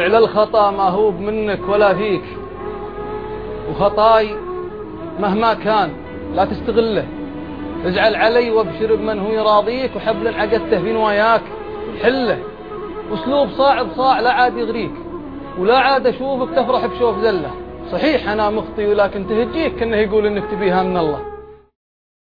فعل الخطأ ما هو منك ولا فيك. وخطاي مهما كان لا تستغله. اجعل علي وابشر بمن هو يراضيك وحبل عقدته في نواياك. حله. أسلوب صاع بصاع لا عاد يغريك. ولا عاد أشوفك تفرح بشوف زله. صحيح أنا مخطي ولكن تهجيك كأنه يقول إنك تبيها من الله.